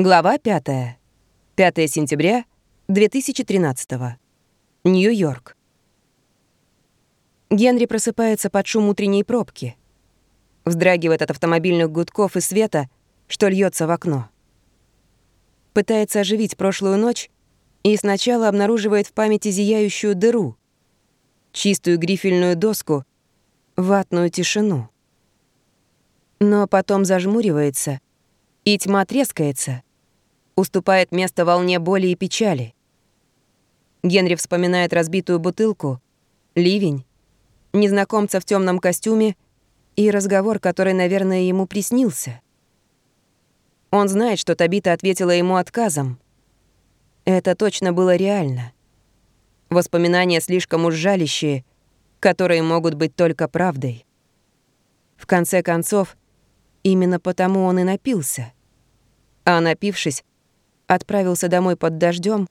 Глава 5. 5 сентября 2013. Нью-Йорк. Генри просыпается под шум утренней пробки. Вздрагивает от автомобильных гудков и света, что льется в окно. Пытается оживить прошлую ночь и сначала обнаруживает в памяти зияющую дыру, чистую грифельную доску, ватную тишину. Но потом зажмуривается, и тьма трескается — уступает место волне боли и печали. Генри вспоминает разбитую бутылку, ливень, незнакомца в темном костюме и разговор, который, наверное, ему приснился. Он знает, что Табита ответила ему отказом. Это точно было реально. Воспоминания слишком уж жалящие, которые могут быть только правдой. В конце концов, именно потому он и напился. А напившись, отправился домой под дождем,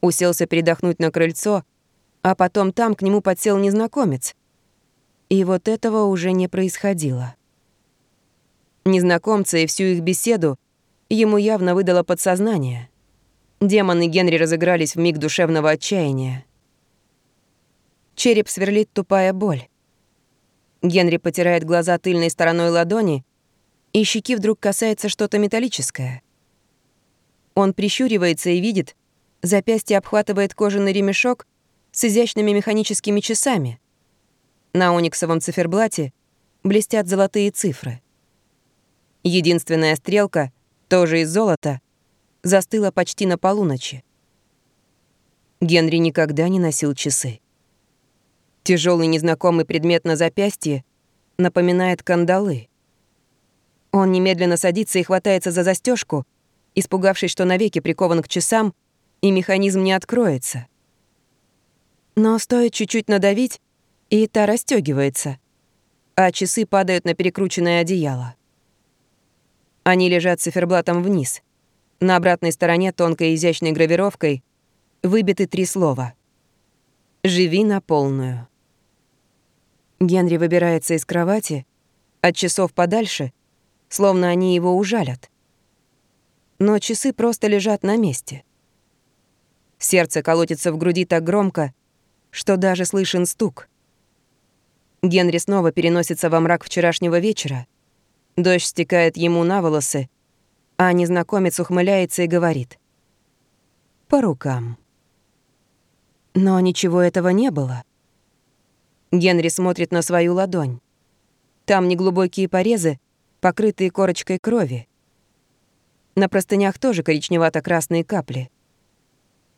уселся передохнуть на крыльцо, а потом там к нему подсел незнакомец. И вот этого уже не происходило. Незнакомца и всю их беседу ему явно выдало подсознание. Демоны Генри разыгрались в миг душевного отчаяния. Череп сверлит тупая боль. Генри потирает глаза тыльной стороной ладони, и щеки вдруг касается что-то металлическое. Он прищуривается и видит, запястье обхватывает кожаный ремешок с изящными механическими часами. На ониксовом циферблате блестят золотые цифры. Единственная стрелка, тоже из золота, застыла почти на полуночи. Генри никогда не носил часы. Тяжелый незнакомый предмет на запястье напоминает кандалы. Он немедленно садится и хватается за застежку, испугавшись, что навеки прикован к часам, и механизм не откроется. Но стоит чуть-чуть надавить, и та расстегивается, а часы падают на перекрученное одеяло. Они лежат циферблатом вниз. На обратной стороне тонкой изящной гравировкой выбиты три слова. «Живи на полную». Генри выбирается из кровати, от часов подальше, словно они его ужалят но часы просто лежат на месте. Сердце колотится в груди так громко, что даже слышен стук. Генри снова переносится во мрак вчерашнего вечера. Дождь стекает ему на волосы, а незнакомец ухмыляется и говорит. «По рукам». Но ничего этого не было. Генри смотрит на свою ладонь. Там неглубокие порезы, покрытые корочкой крови. На простынях тоже коричневато-красные капли.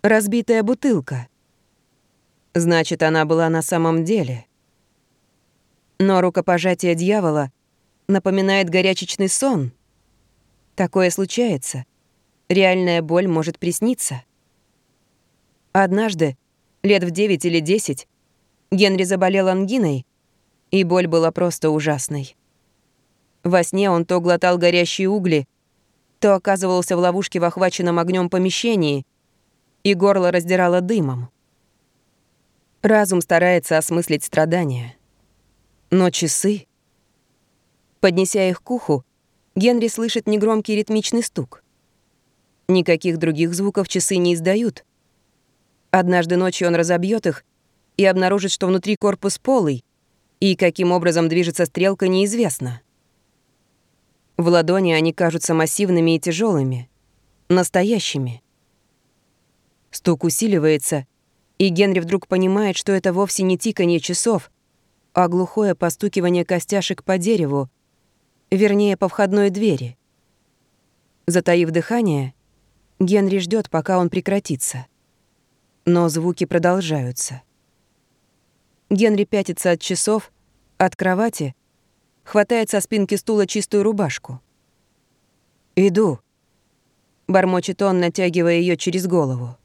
Разбитая бутылка. Значит, она была на самом деле. Но рукопожатие дьявола напоминает горячечный сон. Такое случается. Реальная боль может присниться. Однажды, лет в 9 или 10, Генри заболел ангиной, и боль была просто ужасной. Во сне он то глотал горящие угли, то оказывался в ловушке в охваченном огнем помещении, и горло раздирало дымом. Разум старается осмыслить страдания. Но часы... Поднеся их к уху, Генри слышит негромкий ритмичный стук. Никаких других звуков часы не издают. Однажды ночью он разобьет их и обнаружит, что внутри корпус полый, и каким образом движется стрелка, неизвестно. В ладони они кажутся массивными и тяжелыми, настоящими. Стук усиливается, и Генри вдруг понимает, что это вовсе не тиканье часов, а глухое постукивание костяшек по дереву, вернее, по входной двери. Затаив дыхание, Генри ждет, пока он прекратится. Но звуки продолжаются. Генри пятится от часов, от кровати — хватает со спинки стула чистую рубашку. «Иду», — бормочет он, натягивая ее через голову.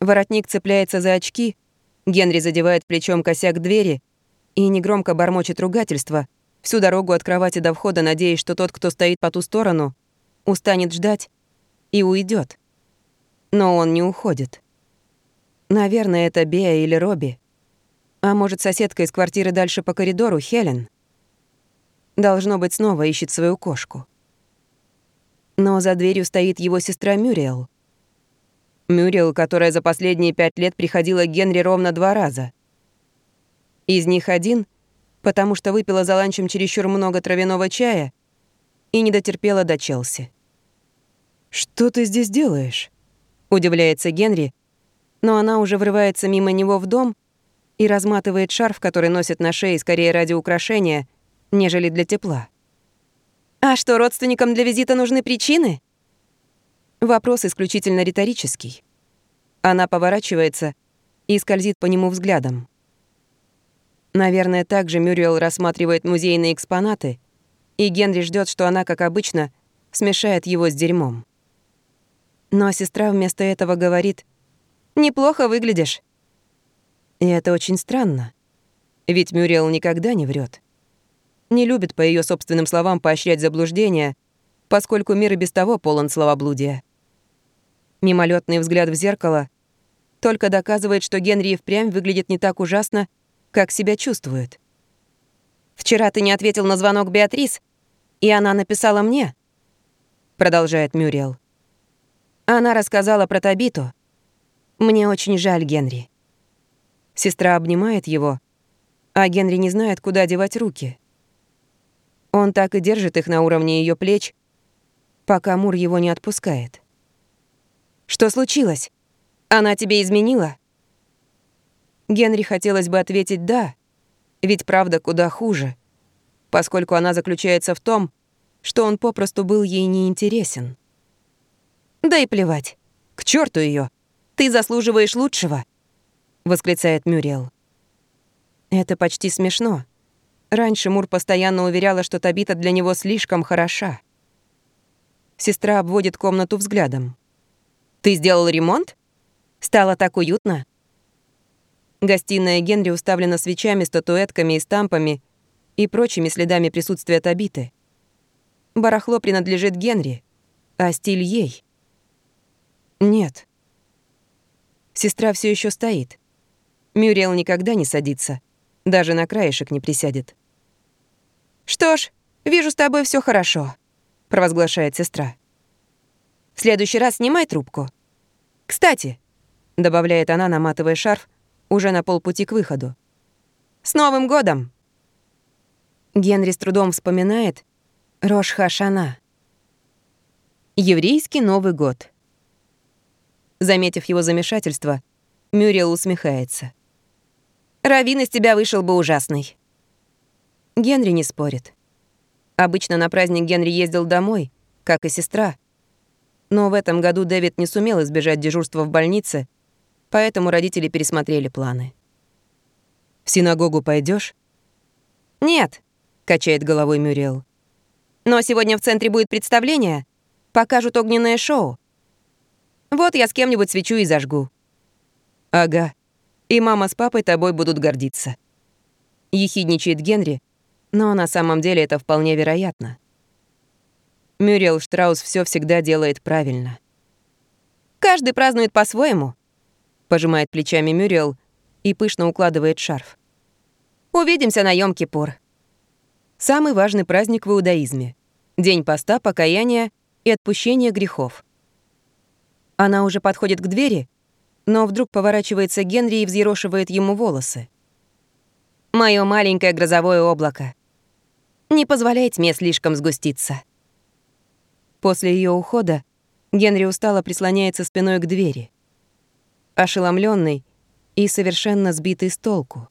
Воротник цепляется за очки, Генри задевает плечом косяк двери и негромко бормочет ругательство, всю дорогу от кровати до входа, надеясь, что тот, кто стоит по ту сторону, устанет ждать и уйдет. Но он не уходит. Наверное, это Беа или Робби. А может, соседка из квартиры дальше по коридору, Хелен. Должно быть, снова ищет свою кошку. Но за дверью стоит его сестра Мюриэл. Мюриэл, которая за последние пять лет приходила к Генри ровно два раза. Из них один, потому что выпила за ланчем чересчур много травяного чая и не дотерпела до Челси. «Что ты здесь делаешь?» — удивляется Генри, но она уже врывается мимо него в дом и разматывает шарф, который носит на шее скорее ради украшения, нежели для тепла. «А что, родственникам для визита нужны причины?» Вопрос исключительно риторический. Она поворачивается и скользит по нему взглядом. Наверное, также Мюрриел рассматривает музейные экспонаты, и Генри ждет, что она, как обычно, смешает его с дерьмом. Но сестра вместо этого говорит «Неплохо выглядишь». И это очень странно, ведь Мюрриел никогда не врет. Не любит, по ее собственным словам, поощрять заблуждения, поскольку мир и без того полон словоблудия. Мимолетный взгляд в зеркало только доказывает, что Генри и впрямь выглядит не так ужасно, как себя чувствует. «Вчера ты не ответил на звонок Беатрис, и она написала мне», — продолжает Мюрриел. Она рассказала про Табиту. Мне очень жаль Генри. Сестра обнимает его, а Генри не знает, куда девать руки. Он так и держит их на уровне ее плеч, пока Мур его не отпускает. «Что случилось? Она тебе изменила?» Генри хотелось бы ответить «да», ведь правда куда хуже, поскольку она заключается в том, что он попросту был ей неинтересен. «Да и плевать. К черту ее. Ты заслуживаешь лучшего», — восклицает Мюрриел. Это почти смешно. Раньше Мур постоянно уверяла, что Табита для него слишком хороша. Сестра обводит комнату взглядом. «Ты сделал ремонт? Стало так уютно?» Гостиная Генри уставлена свечами, статуэтками и стампами и прочими следами присутствия Табиты. Барахло принадлежит Генри, а стиль ей. Нет. Сестра все еще стоит. Мюрриел никогда не садится, даже на краешек не присядет. «Что ж, вижу, с тобой все хорошо», — провозглашает сестра. «В следующий раз снимай трубку. Кстати», — добавляет она, наматывая шарф, уже на полпути к выходу. «С Новым годом!» Генри с трудом вспоминает Рош Хашана. Еврейский Новый год. Заметив его замешательство, Мюрриел усмехается. «Равин из тебя вышел бы ужасный». Генри не спорит. Обычно на праздник Генри ездил домой, как и сестра. Но в этом году Дэвид не сумел избежать дежурства в больнице — поэтому родители пересмотрели планы. «В синагогу пойдешь? «Нет», — качает головой Мюрриел. «Но сегодня в центре будет представление. Покажут огненное шоу. Вот я с кем-нибудь свечу и зажгу». «Ага. И мама с папой тобой будут гордиться». Ехидничает Генри, но на самом деле это вполне вероятно. Мюрриел Штраус все всегда делает правильно. «Каждый празднует по-своему», пожимает плечами Мюрриел и пышно укладывает шарф. Увидимся на Йом-Кипур. Самый важный праздник в иудаизме. День поста, покаяния и отпущения грехов. Она уже подходит к двери, но вдруг поворачивается Генри и взъерошивает ему волосы. Моё маленькое грозовое облако. Не позволяй тьме слишком сгуститься. После ее ухода Генри устало прислоняется спиной к двери ошеломленный и совершенно сбитый с толку.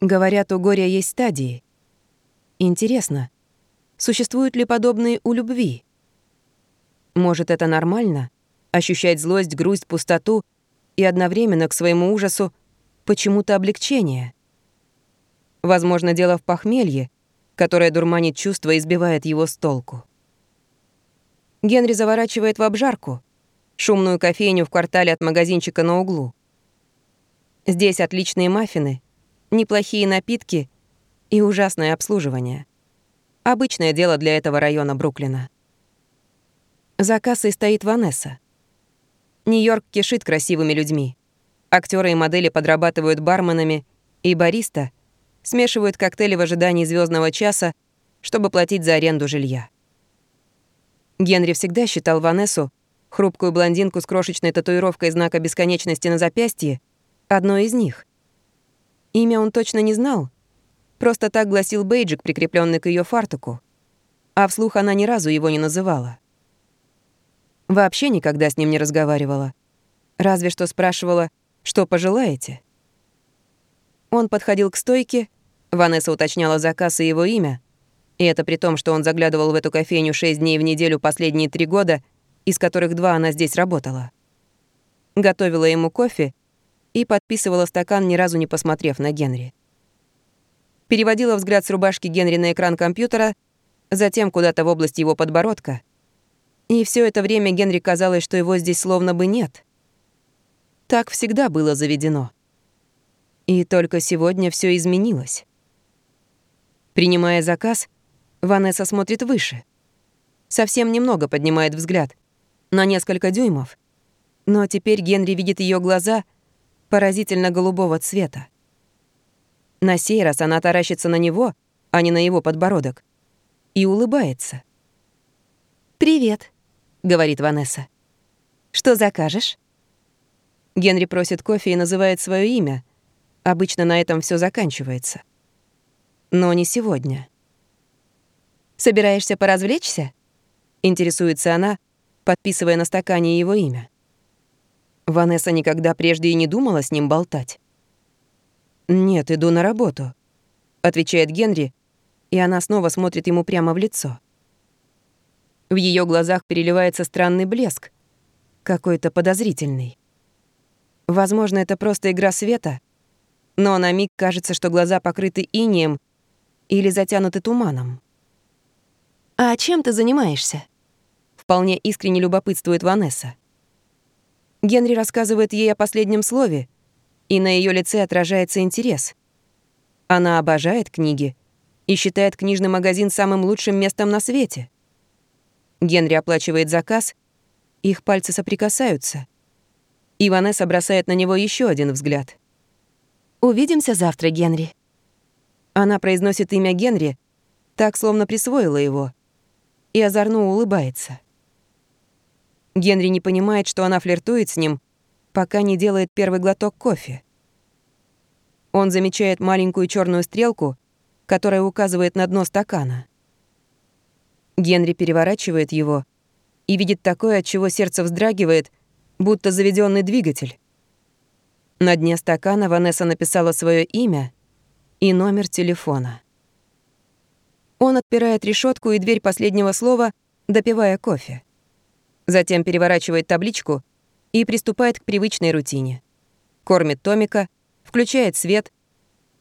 Говорят, у горя есть стадии. Интересно, существуют ли подобные у любви? Может, это нормально — ощущать злость, грусть, пустоту и одновременно к своему ужасу почему-то облегчение? Возможно, дело в похмелье, которое дурманит чувства и сбивает его с толку. Генри заворачивает в обжарку — шумную кофейню в квартале от магазинчика на углу. Здесь отличные маффины, неплохие напитки и ужасное обслуживание. Обычное дело для этого района Бруклина. За кассой стоит Ванесса. Нью-Йорк кишит красивыми людьми. Актеры и модели подрабатывают барменами, и бариста смешивают коктейли в ожидании звездного часа, чтобы платить за аренду жилья. Генри всегда считал Ванессу, хрупкую блондинку с крошечной татуировкой знака бесконечности на запястье, одной из них. Имя он точно не знал. Просто так гласил бейджик, прикрепленный к ее фартуку. А вслух она ни разу его не называла. Вообще никогда с ним не разговаривала. Разве что спрашивала, что пожелаете. Он подходил к стойке, Ванесса уточняла заказ и его имя, и это при том, что он заглядывал в эту кофейню шесть дней в неделю последние три года, из которых два она здесь работала. Готовила ему кофе и подписывала стакан, ни разу не посмотрев на Генри. Переводила взгляд с рубашки Генри на экран компьютера, затем куда-то в область его подбородка. И все это время Генри казалось, что его здесь словно бы нет. Так всегда было заведено. И только сегодня все изменилось. Принимая заказ, Ванесса смотрит выше. Совсем немного поднимает взгляд, на несколько дюймов. Но теперь Генри видит ее глаза поразительно голубого цвета. На сей раз она таращится на него, а не на его подбородок, и улыбается. «Привет», — говорит Ванесса. «Что закажешь?» Генри просит кофе и называет свое имя. Обычно на этом все заканчивается. Но не сегодня. «Собираешься поразвлечься?» — интересуется она, подписывая на стакане его имя. Ванесса никогда прежде и не думала с ним болтать. «Нет, иду на работу», — отвечает Генри, и она снова смотрит ему прямо в лицо. В ее глазах переливается странный блеск, какой-то подозрительный. Возможно, это просто игра света, но на миг кажется, что глаза покрыты инеем или затянуты туманом. «А чем ты занимаешься?» Вполне искренне любопытствует Ванесса. Генри рассказывает ей о последнем слове, и на ее лице отражается интерес. Она обожает книги и считает книжный магазин самым лучшим местом на свете. Генри оплачивает заказ, их пальцы соприкасаются. И Ванесса бросает на него еще один взгляд. «Увидимся завтра, Генри». Она произносит имя Генри, так словно присвоила его — и озорно улыбается. Генри не понимает, что она флиртует с ним, пока не делает первый глоток кофе. Он замечает маленькую черную стрелку, которая указывает на дно стакана. Генри переворачивает его и видит такое, от чего сердце вздрагивает, будто заведенный двигатель. На дне стакана Ванесса написала свое имя и номер телефона. Он отпирает решетку и дверь последнего слова, допивая кофе. Затем переворачивает табличку и приступает к привычной рутине. Кормит Томика, включает свет,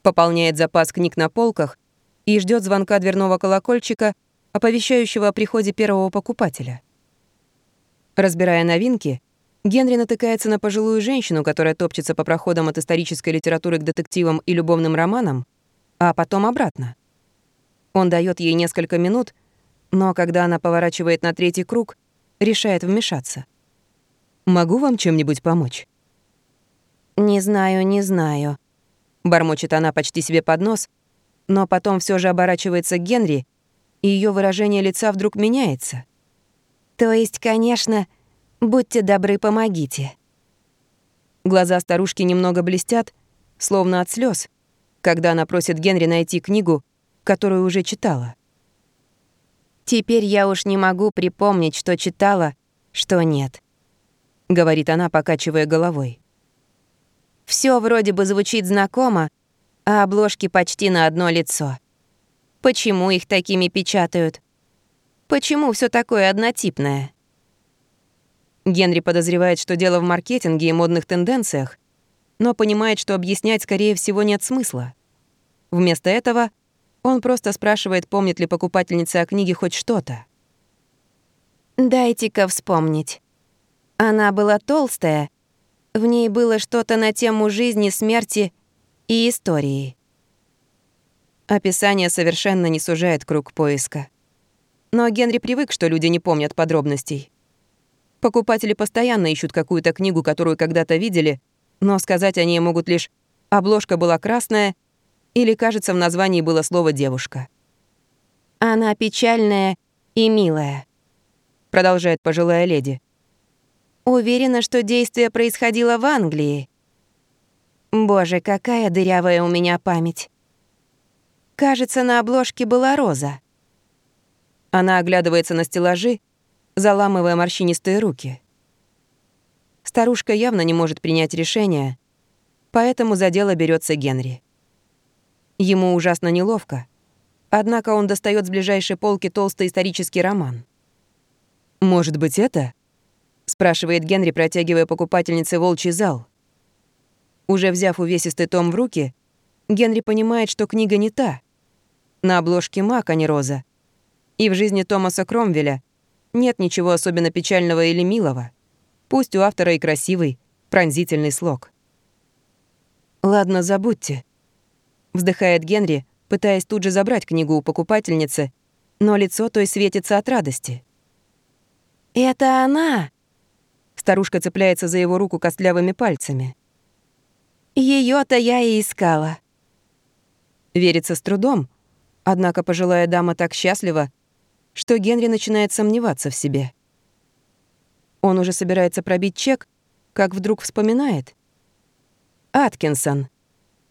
пополняет запас книг на полках и ждет звонка дверного колокольчика, оповещающего о приходе первого покупателя. Разбирая новинки, Генри натыкается на пожилую женщину, которая топчется по проходам от исторической литературы к детективам и любовным романам, а потом обратно. Он дает ей несколько минут, но когда она поворачивает на третий круг, решает вмешаться. «Могу вам чем-нибудь помочь?» «Не знаю, не знаю», — бормочет она почти себе под нос, но потом все же оборачивается к Генри, и ее выражение лица вдруг меняется. «То есть, конечно, будьте добры, помогите». Глаза старушки немного блестят, словно от слез, когда она просит Генри найти книгу, которую уже читала. «Теперь я уж не могу припомнить, что читала, что нет», — говорит она, покачивая головой. Все вроде бы звучит знакомо, а обложки почти на одно лицо. Почему их такими печатают? Почему все такое однотипное?» Генри подозревает, что дело в маркетинге и модных тенденциях, но понимает, что объяснять, скорее всего, нет смысла. Вместо этого — он просто спрашивает, помнит ли покупательница о книге хоть что-то. «Дайте-ка вспомнить. Она была толстая. В ней было что-то на тему жизни, смерти и истории». Описание совершенно не сужает круг поиска. Но Генри привык, что люди не помнят подробностей. Покупатели постоянно ищут какую-то книгу, которую когда-то видели, но сказать о ней могут лишь «обложка была красная» Или, кажется, в названии было слово «девушка». Она печальная и милая. продолжает пожилая леди. Уверена, что действие происходило в Англии. Боже, какая дырявая у меня память. Кажется, на обложке была роза. Она оглядывается на стеллажи, заламывая морщинистые руки. Старушка явно не может принять решение, поэтому за дело берется Генри. Ему ужасно неловко, однако он достает с ближайшей полки толстый исторический роман. «Может быть, это?» — спрашивает Генри, протягивая покупательнице волчий зал. Уже взяв увесистый том в руки, Генри понимает, что книга не та. На обложке мак, а не роза. И в жизни Томаса Кромвеля нет ничего особенно печального или милого. Пусть у автора и красивый, пронзительный слог. «Ладно, забудьте», — вздыхает Генри, пытаясь тут же забрать книгу у покупательницы, но лицо той светится от радости. «Это она!» Старушка цепляется за его руку костлявыми пальцами. ее то я и искала». Верится с трудом, однако пожилая дама так счастлива, что Генри начинает сомневаться в себе. Он уже собирается пробить чек, как вдруг вспоминает. Аткинсон.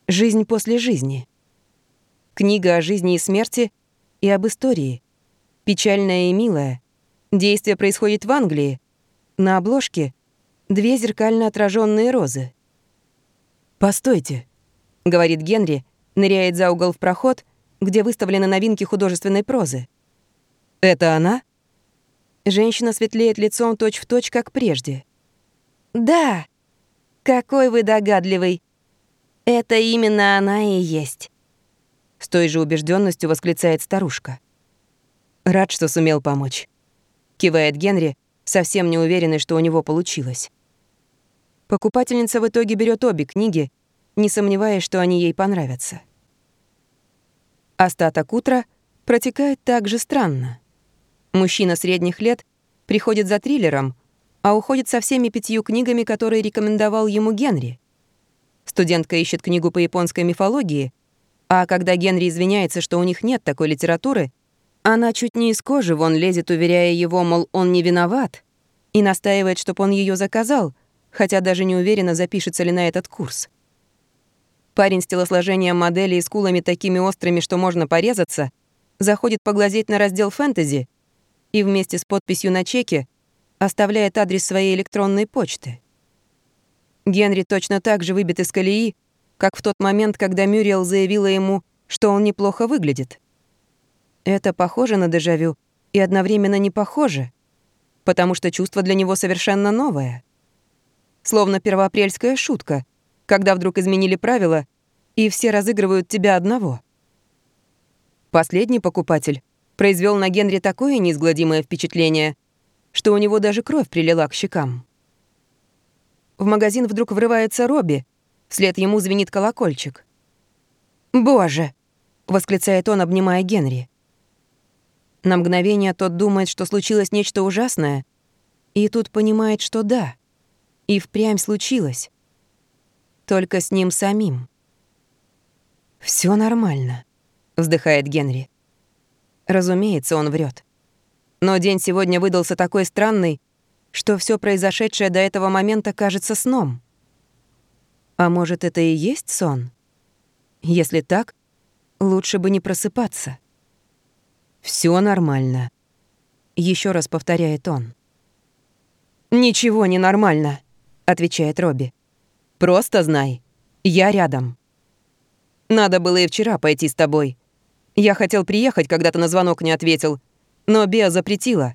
«Жизнь после жизни». Книга о жизни и смерти и об истории. Печальная и милая. Действие происходит в Англии. На обложке две зеркально отраженные розы. «Постойте», — говорит Генри, ныряет за угол в проход, где выставлены новинки художественной прозы. «Это она?» Женщина светлеет лицом точь-в-точь, точь, как прежде. «Да! Какой вы догадливый! Это именно она и есть!» С той же убежденностью восклицает старушка. «Рад, что сумел помочь», — кивает Генри, совсем не уверенный, что у него получилось. Покупательница в итоге берет обе книги, не сомневаясь, что они ей понравятся. Остаток утра протекает так же странно. Мужчина средних лет приходит за триллером, а уходит со всеми пятью книгами, которые рекомендовал ему Генри. Студентка ищет книгу по японской мифологии, а когда Генри извиняется, что у них нет такой литературы, она чуть не из кожи вон лезет, уверяя его, мол, он не виноват, и настаивает, чтобы он ее заказал, хотя даже не уверена, запишется ли на этот курс. Парень с телосложением модели и скулами такими острыми, что можно порезаться, заходит поглазеть на раздел фэнтези — и вместе с подписью на чеке оставляет адрес своей электронной почты. Генри точно так же выбит из колеи, как в тот момент, когда Мюриел заявила ему, что он неплохо выглядит. Это похоже на дежавю и одновременно не похоже, потому что чувство для него совершенно новое. Словно первоапрельская шутка, когда вдруг изменили правила, и все разыгрывают тебя одного. Последний покупатель произвел на Генри такое неизгладимое впечатление, что у него даже кровь прилила к щекам. В магазин вдруг врывается Робби, вслед ему звенит колокольчик. «Боже!» — восклицает он, обнимая Генри. На мгновение тот думает, что случилось нечто ужасное, и тут понимает, что да, и впрямь случилось. Только с ним самим. Все нормально», — вздыхает Генри. Разумеется, он врет. Но день сегодня выдался такой странный, что все произошедшее до этого момента кажется сном. А может, это и есть сон? Если так, лучше бы не просыпаться. Все нормально. Еще раз повторяет он. Ничего не нормально, отвечает Робби. Просто знай, я рядом. Надо было и вчера пойти с тобой. Я хотел приехать, когда ты на звонок не ответил, но Беа запретила.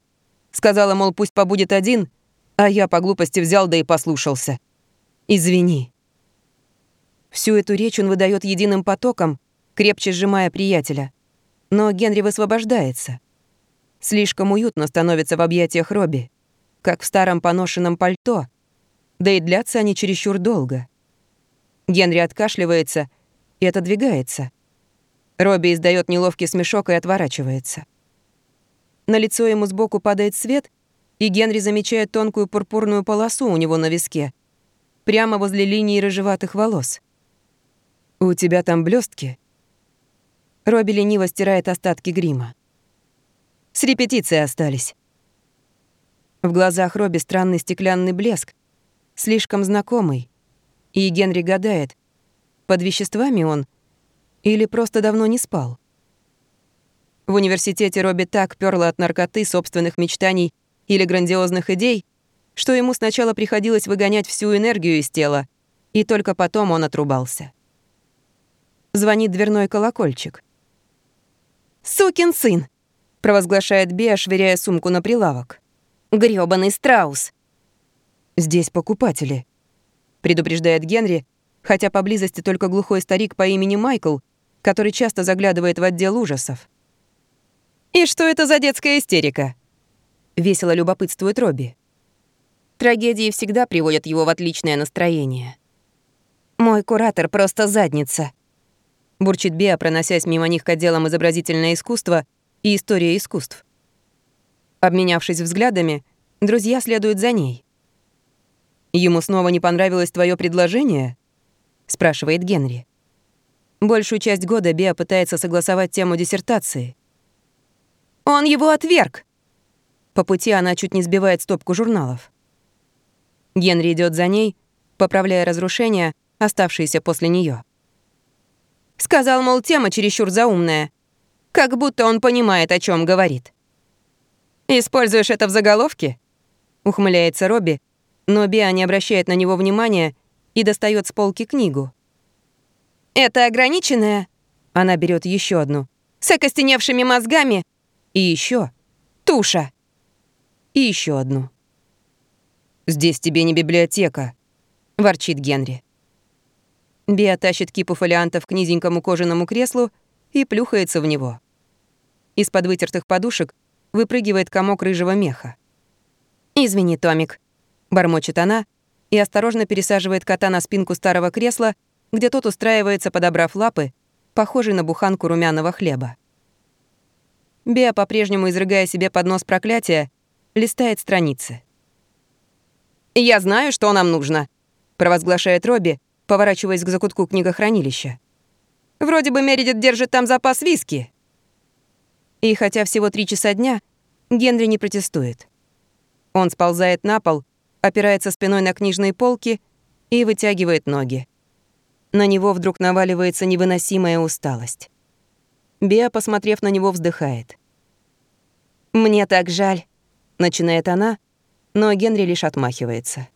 Сказала, мол, пусть побудет один, а я по глупости взял да и послушался. Извини. Всю эту речь он выдает единым потоком, крепче сжимая приятеля. Но Генри высвобождается. Слишком уютно становится в объятиях Робби, как в старом поношенном пальто, да и длятся они чересчур долго. Генри откашливается и отодвигается. Робби издает неловкий смешок и отворачивается. На лицо ему сбоку падает свет, и Генри замечает тонкую пурпурную полосу у него на виске, прямо возле линии рыжеватых волос. «У тебя там блестки? Робби лениво стирает остатки грима. «С репетиции остались». В глазах Робби странный стеклянный блеск, слишком знакомый. И Генри гадает, под веществами он или просто давно не спал. В университете Робби так пёрло от наркоты, собственных мечтаний или грандиозных идей, что ему сначала приходилось выгонять всю энергию из тела, и только потом он отрубался. Звонит дверной колокольчик. «Сукин сын!» — провозглашает Беа, швыряя сумку на прилавок. «Грёбаный страус!» «Здесь покупатели», — предупреждает Генри, хотя поблизости только глухой старик по имени Майкл, который часто заглядывает в отдел ужасов. «И что это за детская истерика?» — весело любопытствует Робби. Трагедии всегда приводят его в отличное настроение. «Мой куратор просто задница», — бурчит Беа, проносясь мимо них к отделам изобразительное искусство и история искусств. Обменявшись взглядами, друзья следуют за ней. «Ему снова не понравилось твое предложение?» — спрашивает Генри. Большую часть года Беа пытается согласовать тему диссертации. «Он его отверг!» По пути она чуть не сбивает стопку журналов. Генри идет за ней, поправляя разрушения, оставшиеся после нее. Сказал, мол, тема чересчур заумная. Как будто он понимает, о чем говорит. «Используешь это в заголовке?» Ухмыляется Робби, но Биа не обращает на него внимания и достает с полки книгу. «Это ограниченная?» Она берет еще одну. «С окостеневшими мозгами?» И еще «Туша». И еще одну. «Здесь тебе не библиотека», — ворчит Генри. Биа тащит кипу фолиантов к низенькому кожаному креслу и плюхается в него. Из-под вытертых подушек выпрыгивает комок рыжего меха. «Извини, Томик», — бормочет она и осторожно пересаживает кота на спинку старого кресла, где тот устраивается, подобрав лапы, похожий на буханку румяного хлеба. Беа, по-прежнему изрыгая себе под нос проклятия, листает страницы. «Я знаю, что нам нужно», — провозглашает Робби, поворачиваясь к закутку книгохранилища. «Вроде бы Мередит держит там запас виски». И хотя всего три часа дня, Генри не протестует. Он сползает на пол, опирается спиной на книжные полки и вытягивает ноги. На него вдруг наваливается невыносимая усталость. Беа, посмотрев на него, вздыхает. «Мне так жаль», — начинает она, но Генри лишь отмахивается.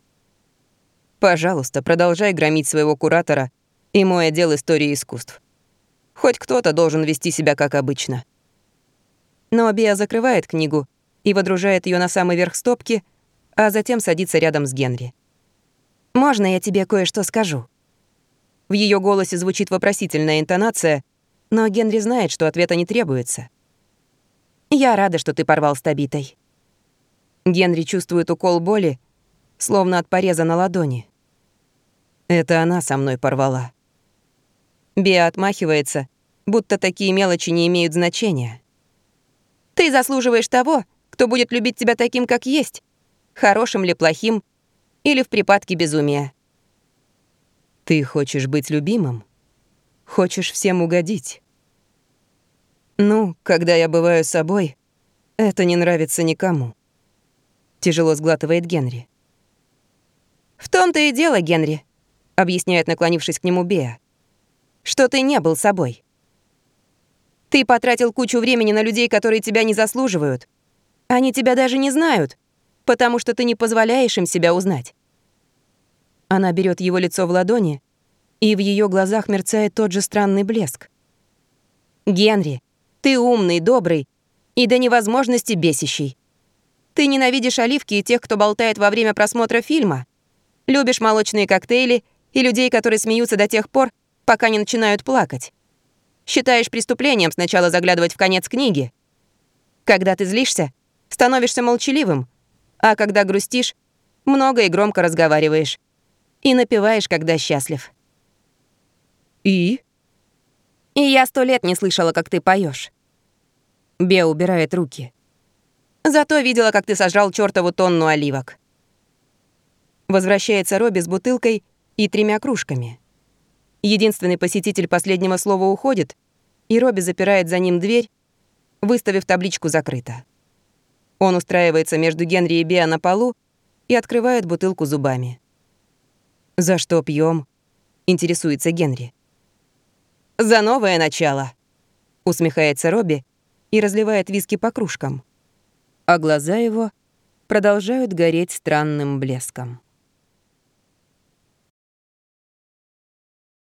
Пожалуйста, продолжай громить своего куратора и мой отдел истории искусств. Хоть кто-то должен вести себя как обычно. Но Биа закрывает книгу и водружает ее на самый верх стопки, а затем садится рядом с Генри. «Можно я тебе кое-что скажу?» В ее голосе звучит вопросительная интонация, но Генри знает, что ответа не требуется. «Я рада, что ты порвал с Табитой». Генри чувствует укол боли, словно от пореза на ладони. Это она со мной порвала. Биа отмахивается, будто такие мелочи не имеют значения. Ты заслуживаешь того, кто будет любить тебя таким, как есть, хорошим ли плохим, или в припадке безумия. Ты хочешь быть любимым? Хочешь всем угодить? Ну, когда я бываю собой, это не нравится никому. Тяжело сглатывает Генри. В том-то и дело, Генри, объясняет, наклонившись к нему Беа, что ты не был собой. Ты потратил кучу времени на людей, которые тебя не заслуживают. Они тебя даже не знают, потому что ты не позволяешь им себя узнать. Она берет его лицо в ладони, и в ее глазах мерцает тот же странный блеск. «Генри, ты умный, добрый и до невозможности бесящий. Ты ненавидишь оливки и тех, кто болтает во время просмотра фильма. Любишь молочные коктейли и людей, которые смеются до тех пор, пока не начинают плакать. Считаешь преступлением сначала заглядывать в конец книги. Когда ты злишься, становишься молчаливым, а когда грустишь, много и громко разговариваешь. И напеваешь, когда счастлив. И? И я сто лет не слышала, как ты поешь. Беа убирает руки. Зато видела, как ты сожрал чертову тонну оливок. Возвращается Робби с бутылкой и тремя кружками. Единственный посетитель последнего слова уходит, и Робби запирает за ним дверь, выставив табличку «Закрыто». Он устраивается между Генри и Беа на полу и открывает бутылку зубами. «За что пьем? интересуется Генри. «За новое начало», — усмехается Робби и разливает виски по кружкам. А глаза его продолжают гореть странным блеском.